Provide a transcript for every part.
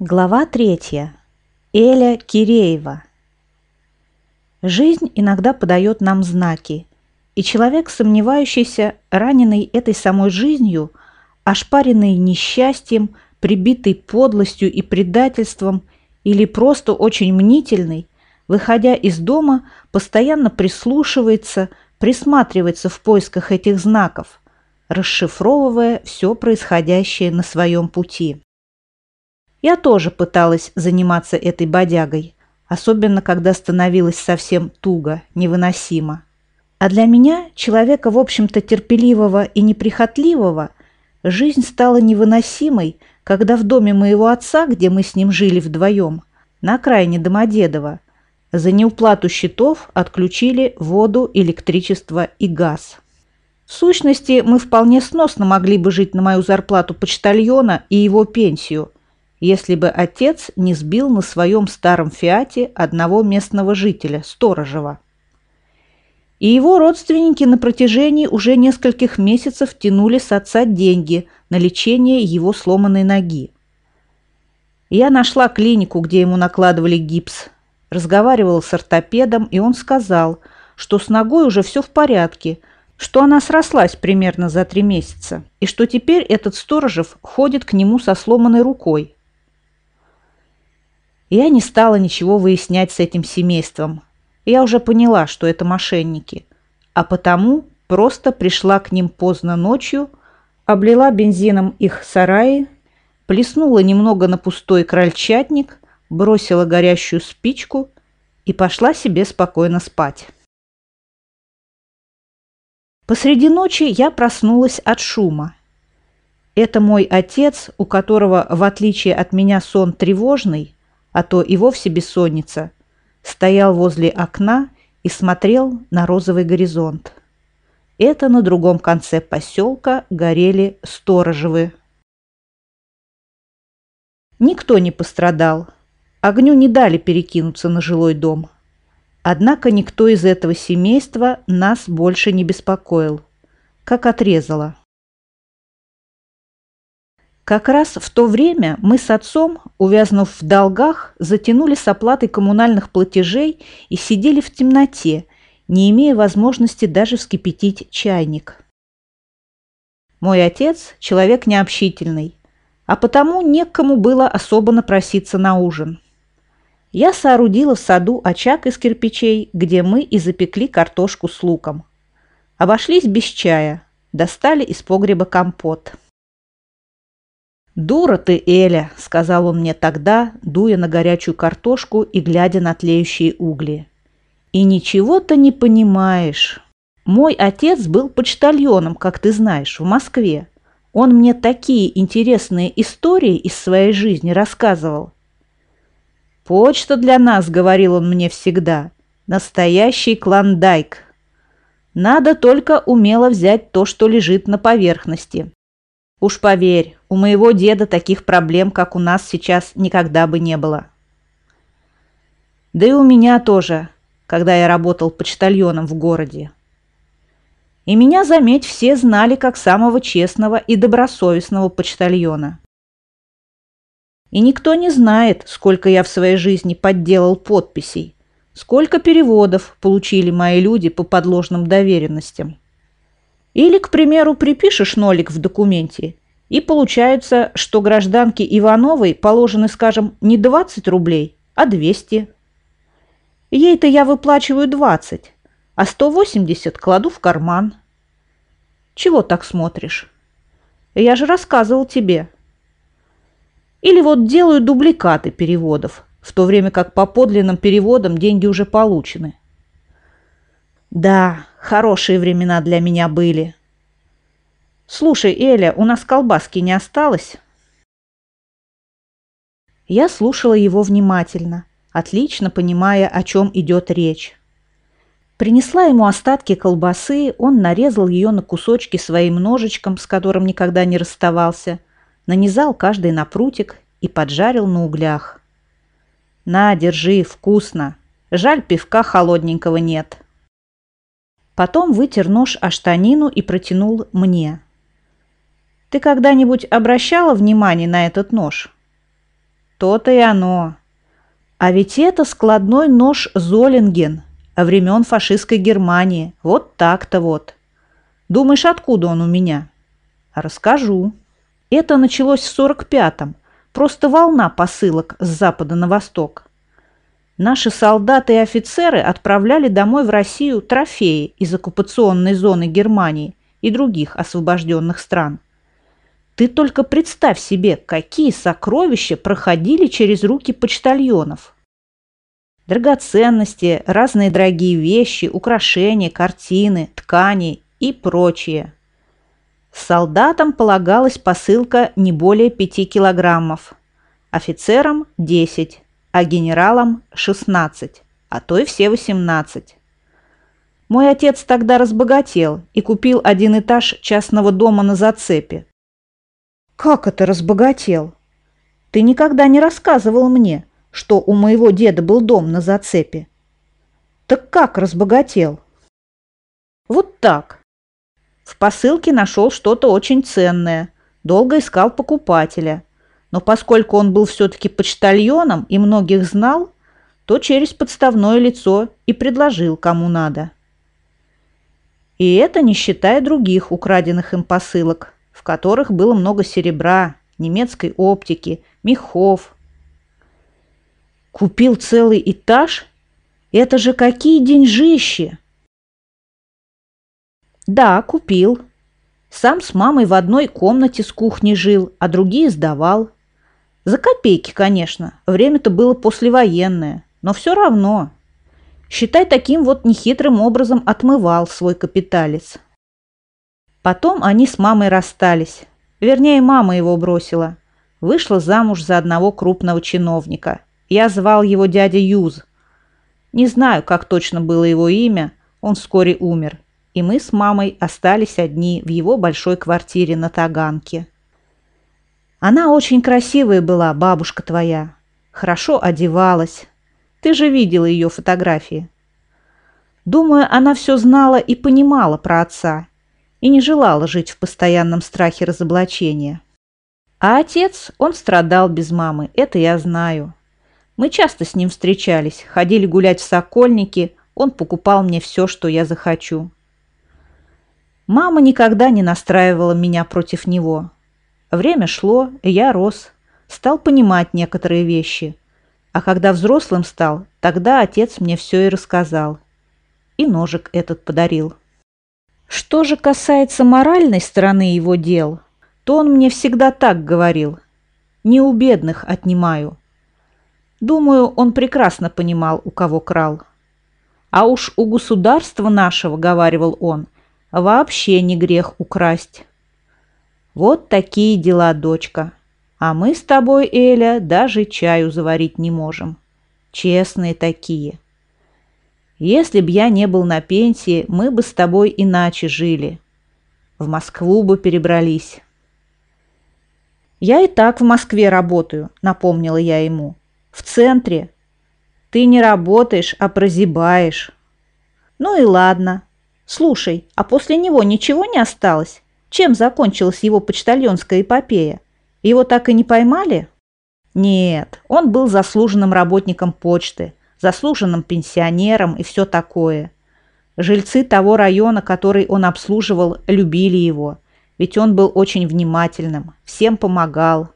Глава третья. Эля Киреева. Жизнь иногда подает нам знаки, и человек, сомневающийся, раненый этой самой жизнью, ошпаренный несчастьем, прибитый подлостью и предательством или просто очень мнительный, выходя из дома, постоянно прислушивается, присматривается в поисках этих знаков, расшифровывая все происходящее на своем пути. Я тоже пыталась заниматься этой бодягой, особенно когда становилось совсем туго, невыносимо. А для меня, человека, в общем-то, терпеливого и неприхотливого, жизнь стала невыносимой, когда в доме моего отца, где мы с ним жили вдвоем, на окраине Домодедово, за неуплату счетов отключили воду, электричество и газ. В сущности, мы вполне сносно могли бы жить на мою зарплату почтальона и его пенсию, если бы отец не сбил на своем старом «Фиате» одного местного жителя, Сторожева. И его родственники на протяжении уже нескольких месяцев тянули с отца деньги на лечение его сломанной ноги. Я нашла клинику, где ему накладывали гипс, разговаривала с ортопедом, и он сказал, что с ногой уже все в порядке, что она срослась примерно за три месяца, и что теперь этот Сторожев ходит к нему со сломанной рукой. Я не стала ничего выяснять с этим семейством. Я уже поняла, что это мошенники. А потому просто пришла к ним поздно ночью, облила бензином их сараи, плеснула немного на пустой крольчатник, бросила горящую спичку и пошла себе спокойно спать. Посреди ночи я проснулась от шума. Это мой отец, у которого, в отличие от меня, сон тревожный, а то и вовсе бессонница, стоял возле окна и смотрел на розовый горизонт. Это на другом конце поселка горели сторожевы. Никто не пострадал. Огню не дали перекинуться на жилой дом. Однако никто из этого семейства нас больше не беспокоил. Как отрезало. Как раз в то время мы с отцом, увязнув в долгах, затянули с оплатой коммунальных платежей и сидели в темноте, не имея возможности даже вскипятить чайник. Мой отец – человек необщительный, а потому некому было особо напроситься на ужин. Я соорудила в саду очаг из кирпичей, где мы и запекли картошку с луком. Обошлись без чая, достали из погреба компот. «Дура ты, Эля!» – сказал он мне тогда, дуя на горячую картошку и глядя на тлеющие угли. «И ничего ты не понимаешь. Мой отец был почтальоном, как ты знаешь, в Москве. Он мне такие интересные истории из своей жизни рассказывал. «Почта для нас», — говорил он мне всегда, — «настоящий клондайк. Надо только умело взять то, что лежит на поверхности. Уж поверь, у моего деда таких проблем, как у нас сейчас, никогда бы не было. Да и у меня тоже, когда я работал почтальоном в городе. И меня, заметь, все знали как самого честного и добросовестного почтальона. И никто не знает, сколько я в своей жизни подделал подписей, сколько переводов получили мои люди по подложным доверенностям. Или, к примеру, припишешь нолик в документе, и получается, что гражданке Ивановой положены, скажем, не 20 рублей, а 200. Ей-то я выплачиваю 20, а 180 кладу в карман. Чего так смотришь? Я же рассказывал тебе. Или вот делаю дубликаты переводов, в то время как по подлинным переводам деньги уже получены. Да, хорошие времена для меня были. Слушай, Эля, у нас колбаски не осталось? Я слушала его внимательно, отлично понимая, о чем идет речь. Принесла ему остатки колбасы, он нарезал ее на кусочки своим ножичком, с которым никогда не расставался, нанизал каждый на прутик и поджарил на углях. «На, держи, вкусно. Жаль, пивка холодненького нет». Потом вытер нож о штанину и протянул мне. «Ты когда-нибудь обращала внимание на этот нож?» То-то и оно. А ведь это складной нож Золинген времен фашистской Германии. Вот так-то вот. Думаешь, откуда он у меня? Расскажу. Это началось в 45-м. Просто волна посылок с запада на восток. Наши солдаты и офицеры отправляли домой в Россию трофеи из оккупационной зоны Германии и других освобожденных стран. Ты только представь себе, какие сокровища проходили через руки почтальонов. Драгоценности, разные дорогие вещи, украшения, картины, ткани и прочее. Солдатам полагалась посылка не более 5 килограммов, офицерам – 10, а генералам – 16, а то и все 18. Мой отец тогда разбогател и купил один этаж частного дома на зацепе. «Как это разбогател? Ты никогда не рассказывал мне, что у моего деда был дом на зацепе. Так как разбогател?» «Вот так. В посылке нашел что-то очень ценное, долго искал покупателя. Но поскольку он был все-таки почтальоном и многих знал, то через подставное лицо и предложил кому надо. И это не считая других украденных им посылок, в которых было много серебра, немецкой оптики, мехов. Купил целый этаж? Это же какие деньжищи! Да, купил. Сам с мамой в одной комнате с кухней жил, а другие сдавал. За копейки, конечно. Время-то было послевоенное. Но все равно. Считай, таким вот нехитрым образом отмывал свой капиталец. Потом они с мамой расстались. Вернее, мама его бросила. Вышла замуж за одного крупного чиновника. Я звал его дядя Юз. Не знаю, как точно было его имя. Он вскоре умер и мы с мамой остались одни в его большой квартире на Таганке. Она очень красивая была, бабушка твоя. Хорошо одевалась. Ты же видела ее фотографии. Думаю, она все знала и понимала про отца и не желала жить в постоянном страхе разоблачения. А отец, он страдал без мамы, это я знаю. Мы часто с ним встречались, ходили гулять в Сокольники, он покупал мне все, что я захочу. Мама никогда не настраивала меня против него. Время шло, и я рос, стал понимать некоторые вещи. А когда взрослым стал, тогда отец мне все и рассказал. И ножик этот подарил. Что же касается моральной стороны его дел, то он мне всегда так говорил. Не у бедных отнимаю. Думаю, он прекрасно понимал, у кого крал. А уж у государства нашего, говаривал он, вообще не грех украсть. Вот такие дела, дочка. А мы с тобой, Эля, даже чаю заварить не можем. Честные такие. Если б я не был на пенсии, мы бы с тобой иначе жили. В Москву бы перебрались. Я и так в Москве работаю, напомнила я ему. В центре. Ты не работаешь, а прозябаешь. Ну и ладно, Слушай, а после него ничего не осталось? Чем закончилась его почтальонская эпопея? Его так и не поймали? Нет, он был заслуженным работником почты, заслуженным пенсионером и все такое. Жильцы того района, который он обслуживал, любили его, ведь он был очень внимательным, всем помогал.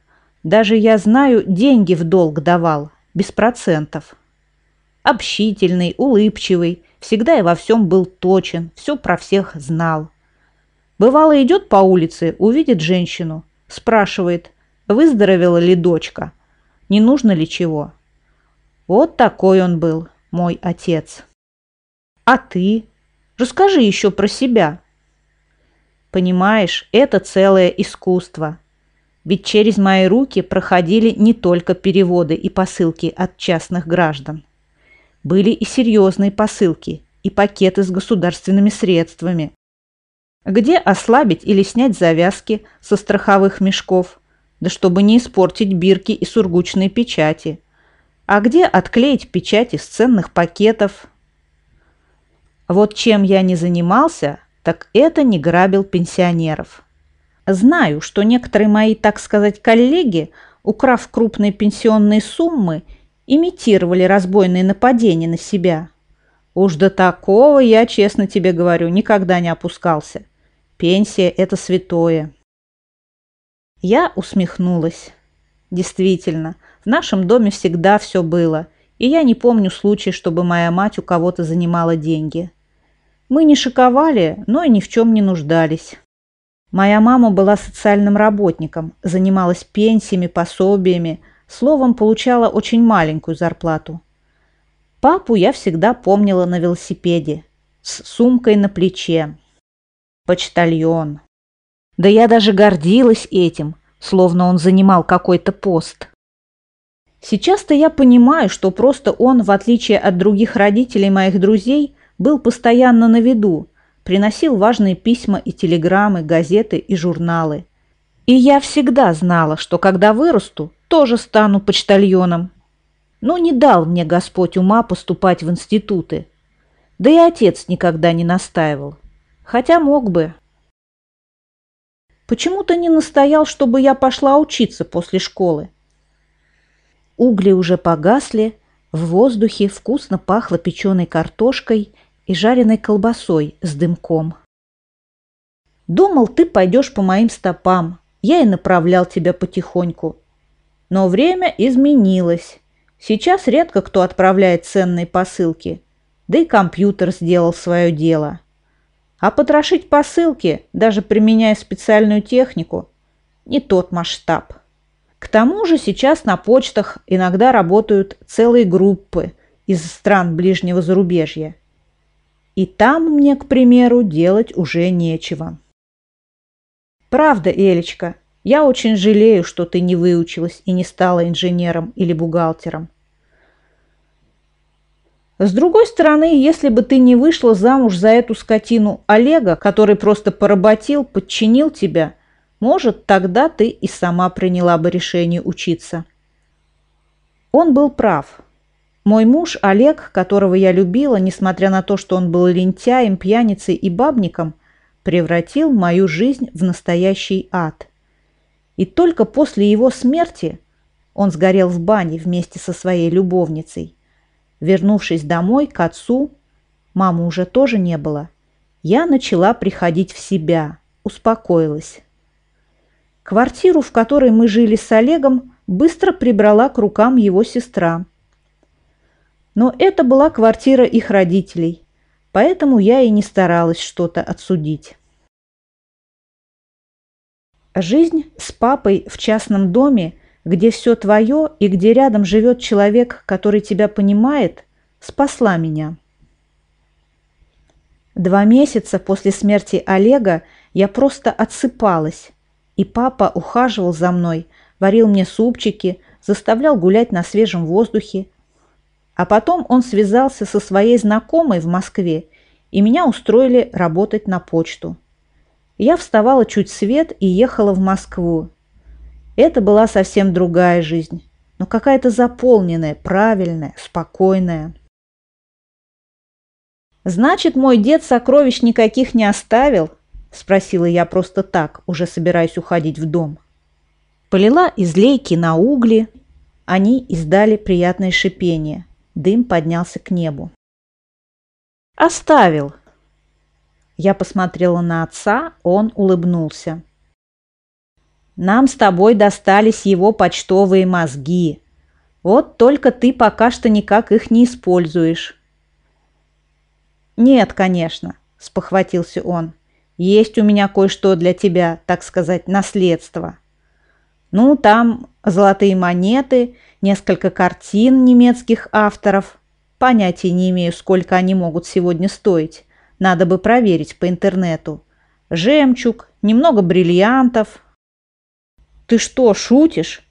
Даже, я знаю, деньги в долг давал, без процентов. Общительный, улыбчивый, всегда и во всем был точен, все про всех знал. Бывало, идет по улице, увидит женщину, спрашивает, выздоровела ли дочка, не нужно ли чего. Вот такой он был, мой отец. А ты? Расскажи еще про себя. Понимаешь, это целое искусство. Ведь через мои руки проходили не только переводы и посылки от частных граждан. Были и серьезные посылки, и пакеты с государственными средствами. Где ослабить или снять завязки со страховых мешков, да чтобы не испортить бирки и сургучные печати. А где отклеить печати с ценных пакетов. Вот чем я не занимался, так это не грабил пенсионеров. Знаю, что некоторые мои, так сказать, коллеги украв крупные пенсионные суммы, имитировали разбойные нападения на себя. Уж до такого, я честно тебе говорю, никогда не опускался. Пенсия – это святое. Я усмехнулась. Действительно, в нашем доме всегда все было, и я не помню случая, чтобы моя мать у кого-то занимала деньги. Мы не шиковали, но и ни в чем не нуждались. Моя мама была социальным работником, занималась пенсиями, пособиями, словом, получала очень маленькую зарплату. Папу я всегда помнила на велосипеде, с сумкой на плече. Почтальон. Да я даже гордилась этим, словно он занимал какой-то пост. Сейчас-то я понимаю, что просто он, в отличие от других родителей моих друзей, был постоянно на виду, приносил важные письма и телеграммы, газеты и журналы. И я всегда знала, что когда вырасту, тоже стану почтальоном. Но не дал мне Господь ума поступать в институты. Да и отец никогда не настаивал. Хотя мог бы. Почему-то не настоял, чтобы я пошла учиться после школы. Угли уже погасли, в воздухе вкусно пахло печеной картошкой и жареной колбасой с дымком. Думал, ты пойдешь по моим стопам. Я и направлял тебя потихоньку. Но время изменилось. Сейчас редко кто отправляет ценные посылки. Да и компьютер сделал свое дело. А потрошить посылки, даже применяя специальную технику, не тот масштаб. К тому же сейчас на почтах иногда работают целые группы из стран ближнего зарубежья. И там мне, к примеру, делать уже нечего. Правда, Элечка, я очень жалею, что ты не выучилась и не стала инженером или бухгалтером. С другой стороны, если бы ты не вышла замуж за эту скотину Олега, который просто поработил, подчинил тебя, может, тогда ты и сама приняла бы решение учиться. Он был прав. Мой муж Олег, которого я любила, несмотря на то, что он был лентяем, пьяницей и бабником, превратил мою жизнь в настоящий ад. И только после его смерти он сгорел в бане вместе со своей любовницей. Вернувшись домой к отцу, мамы уже тоже не было, я начала приходить в себя, успокоилась. Квартиру, в которой мы жили с Олегом, быстро прибрала к рукам его сестра – но это была квартира их родителей, поэтому я и не старалась что-то отсудить. Жизнь с папой в частном доме, где все твое и где рядом живет человек, который тебя понимает, спасла меня. Два месяца после смерти Олега я просто отсыпалась, и папа ухаживал за мной, варил мне супчики, заставлял гулять на свежем воздухе, а потом он связался со своей знакомой в Москве, и меня устроили работать на почту. Я вставала чуть свет и ехала в Москву. Это была совсем другая жизнь, но какая-то заполненная, правильная, спокойная. «Значит, мой дед сокровищ никаких не оставил?» – спросила я просто так, уже собираясь уходить в дом. Полила из лейки на угли, они издали приятное шипение. Дым поднялся к небу. «Оставил!» Я посмотрела на отца, он улыбнулся. «Нам с тобой достались его почтовые мозги. Вот только ты пока что никак их не используешь». «Нет, конечно», – спохватился он. «Есть у меня кое-что для тебя, так сказать, наследство. Ну, там золотые монеты – несколько картин немецких авторов. Понятия не имею, сколько они могут сегодня стоить. Надо бы проверить по интернету. Жемчуг, немного бриллиантов. Ты что, шутишь?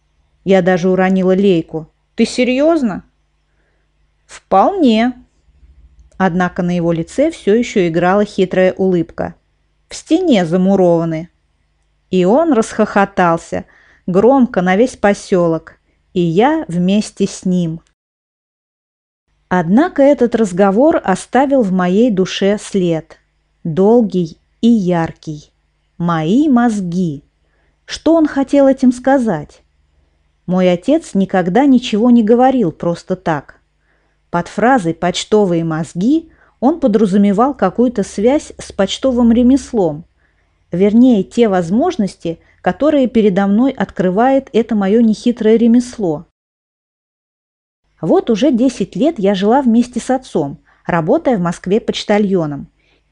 Я даже уронила лейку. Ты серьезно? Вполне. Однако на его лице все еще играла хитрая улыбка. В стене замурованы. И он расхохотался, громко на весь поселок и я вместе с ним. Однако этот разговор оставил в моей душе след. Долгий и яркий. Мои мозги. Что он хотел этим сказать? Мой отец никогда ничего не говорил просто так. Под фразой «почтовые мозги» он подразумевал какую-то связь с почтовым ремеслом, вернее, те возможности, которые передо мной открывает это мое нехитрое ремесло. Вот уже 10 лет я жила вместе с отцом, работая в Москве почтальоном,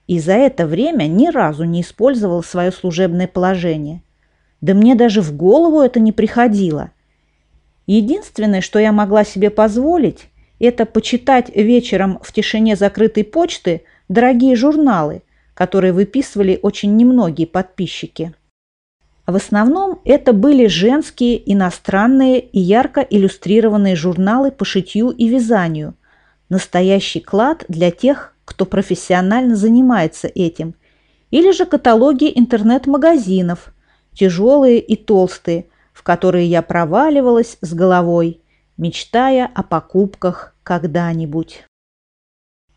и за это время ни разу не использовала свое служебное положение. Да мне даже в голову это не приходило. Единственное, что я могла себе позволить, это почитать вечером в тишине закрытой почты дорогие журналы, которые выписывали очень немногие подписчики. В основном это были женские, иностранные и ярко иллюстрированные журналы по шитью и вязанию. Настоящий клад для тех, кто профессионально занимается этим. Или же каталоги интернет-магазинов, тяжелые и толстые, в которые я проваливалась с головой, мечтая о покупках когда-нибудь.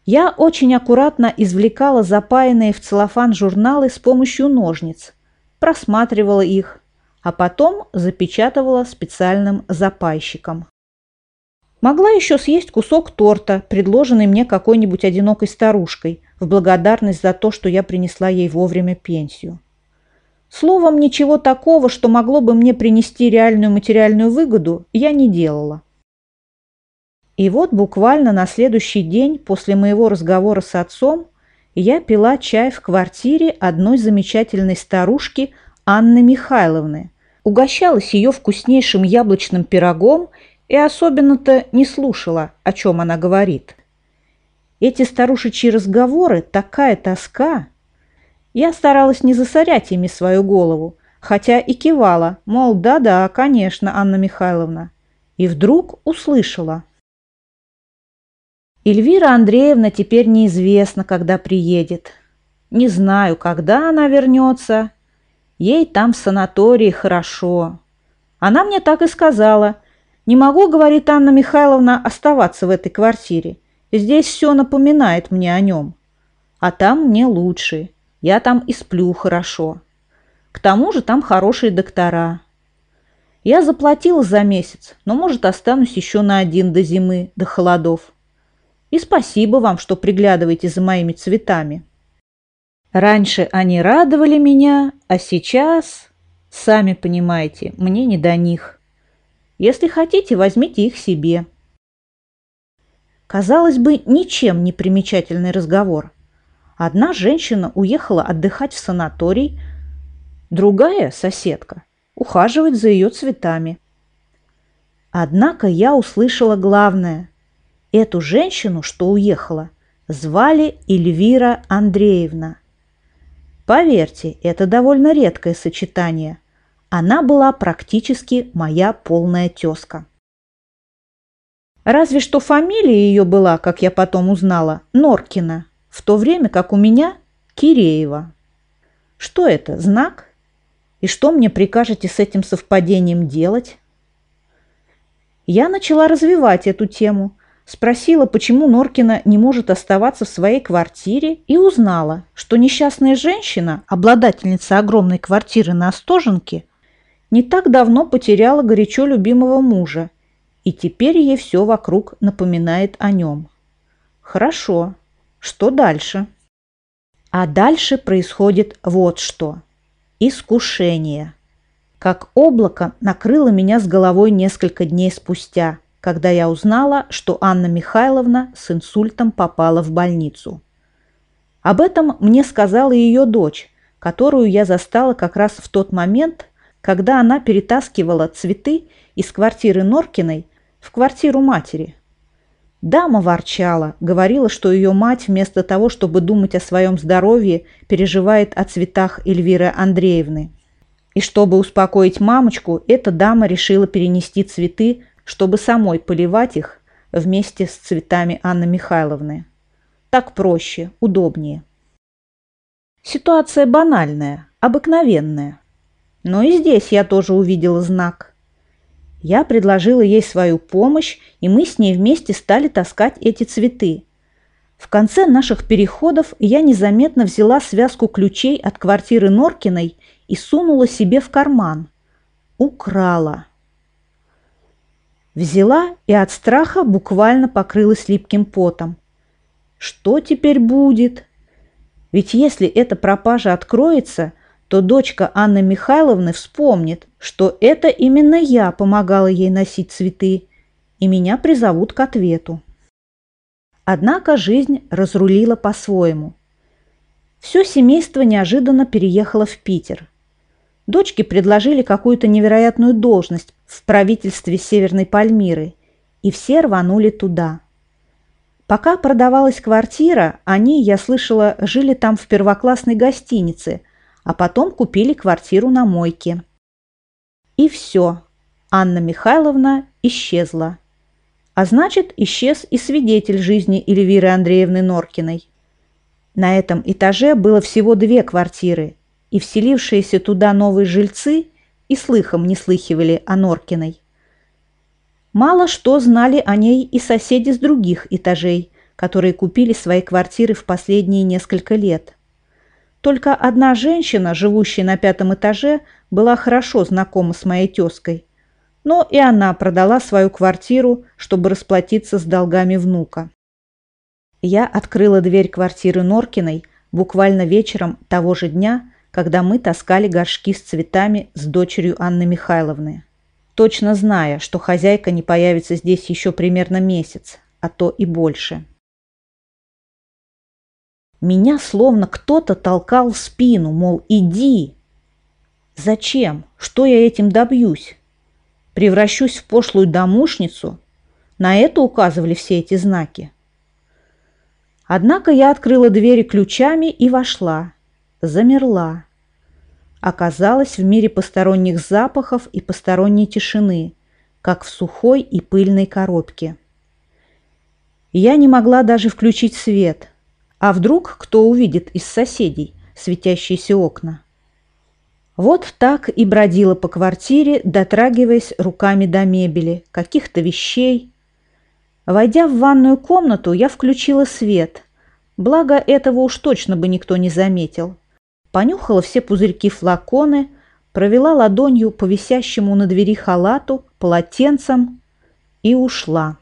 Я очень аккуратно извлекала запаянные в целлофан журналы с помощью ножниц, просматривала их, а потом запечатывала специальным запайщиком. Могла еще съесть кусок торта, предложенный мне какой-нибудь одинокой старушкой, в благодарность за то, что я принесла ей вовремя пенсию. Словом, ничего такого, что могло бы мне принести реальную материальную выгоду, я не делала. И вот буквально на следующий день после моего разговора с отцом я пила чай в квартире одной замечательной старушки Анны Михайловны, угощалась ее вкуснейшим яблочным пирогом и особенно-то не слушала, о чем она говорит. Эти старушечьи разговоры – такая тоска. Я старалась не засорять ими свою голову, хотя и кивала, мол, да-да, конечно, Анна Михайловна. И вдруг услышала – Эльвира Андреевна теперь неизвестно, когда приедет. Не знаю, когда она вернется. Ей там в санатории хорошо. Она мне так и сказала. Не могу, говорит Анна Михайловна, оставаться в этой квартире. Здесь все напоминает мне о нем. А там мне лучше. Я там и сплю хорошо. К тому же там хорошие доктора. Я заплатила за месяц, но, может, останусь еще на один до зимы, до холодов. И спасибо вам, что приглядываете за моими цветами. Раньше они радовали меня, а сейчас, сами понимаете, мне не до них. Если хотите, возьмите их себе. Казалось бы, ничем не примечательный разговор. Одна женщина уехала отдыхать в санаторий, другая, соседка, ухаживает за ее цветами. Однако я услышала главное – Эту женщину, что уехала, звали Эльвира Андреевна. Поверьте, это довольно редкое сочетание. Она была практически моя полная тезка. Разве что фамилия ее была, как я потом узнала, Норкина, в то время как у меня Киреева. Что это, знак? И что мне прикажете с этим совпадением делать? Я начала развивать эту тему, Спросила, почему Норкина не может оставаться в своей квартире и узнала, что несчастная женщина, обладательница огромной квартиры на Остоженке, не так давно потеряла горячо любимого мужа, и теперь ей все вокруг напоминает о нем. Хорошо. Что дальше? А дальше происходит вот что. Искушение. Как облако накрыло меня с головой несколько дней спустя – когда я узнала, что Анна Михайловна с инсультом попала в больницу. Об этом мне сказала ее дочь, которую я застала как раз в тот момент, когда она перетаскивала цветы из квартиры Норкиной в квартиру матери. Дама ворчала, говорила, что ее мать вместо того, чтобы думать о своем здоровье, переживает о цветах Эльвиры Андреевны. И чтобы успокоить мамочку, эта дама решила перенести цветы чтобы самой поливать их вместе с цветами Анны Михайловны. Так проще, удобнее. Ситуация банальная, обыкновенная. Но и здесь я тоже увидела знак. Я предложила ей свою помощь, и мы с ней вместе стали таскать эти цветы. В конце наших переходов я незаметно взяла связку ключей от квартиры Норкиной и сунула себе в карман. Украла. Взяла и от страха буквально покрылась липким потом. Что теперь будет? Ведь если эта пропажа откроется, то дочка Анны Михайловны вспомнит, что это именно я помогала ей носить цветы, и меня призовут к ответу. Однако жизнь разрулила по-своему. Все семейство неожиданно переехало в Питер. Дочке предложили какую-то невероятную должность в правительстве Северной Пальмиры, и все рванули туда. Пока продавалась квартира, они, я слышала, жили там в первоклассной гостинице, а потом купили квартиру на мойке. И все. Анна Михайловна исчезла. А значит, исчез и свидетель жизни Эльвиры Андреевны Норкиной. На этом этаже было всего две квартиры, и вселившиеся туда новые жильцы и слыхом не слыхивали о Норкиной. Мало что знали о ней и соседи с других этажей, которые купили свои квартиры в последние несколько лет. Только одна женщина, живущая на пятом этаже, была хорошо знакома с моей тезкой, но и она продала свою квартиру, чтобы расплатиться с долгами внука. Я открыла дверь квартиры Норкиной буквально вечером того же дня, когда мы таскали горшки с цветами с дочерью Анны Михайловны, точно зная, что хозяйка не появится здесь еще примерно месяц, а то и больше. Меня словно кто-то толкал в спину, мол, иди. Зачем? Что я этим добьюсь? Превращусь в пошлую домушницу? На это указывали все эти знаки. Однако я открыла двери ключами и вошла. Замерла. Оказалась в мире посторонних запахов и посторонней тишины, как в сухой и пыльной коробке. Я не могла даже включить свет. А вдруг кто увидит из соседей светящиеся окна? Вот так и бродила по квартире, дотрагиваясь руками до мебели, каких-то вещей, Войдя в ванную комнату, я включила свет. Благо, этого уж точно бы никто не заметил. Понюхала все пузырьки-флаконы, провела ладонью по висящему на двери халату, полотенцам и ушла.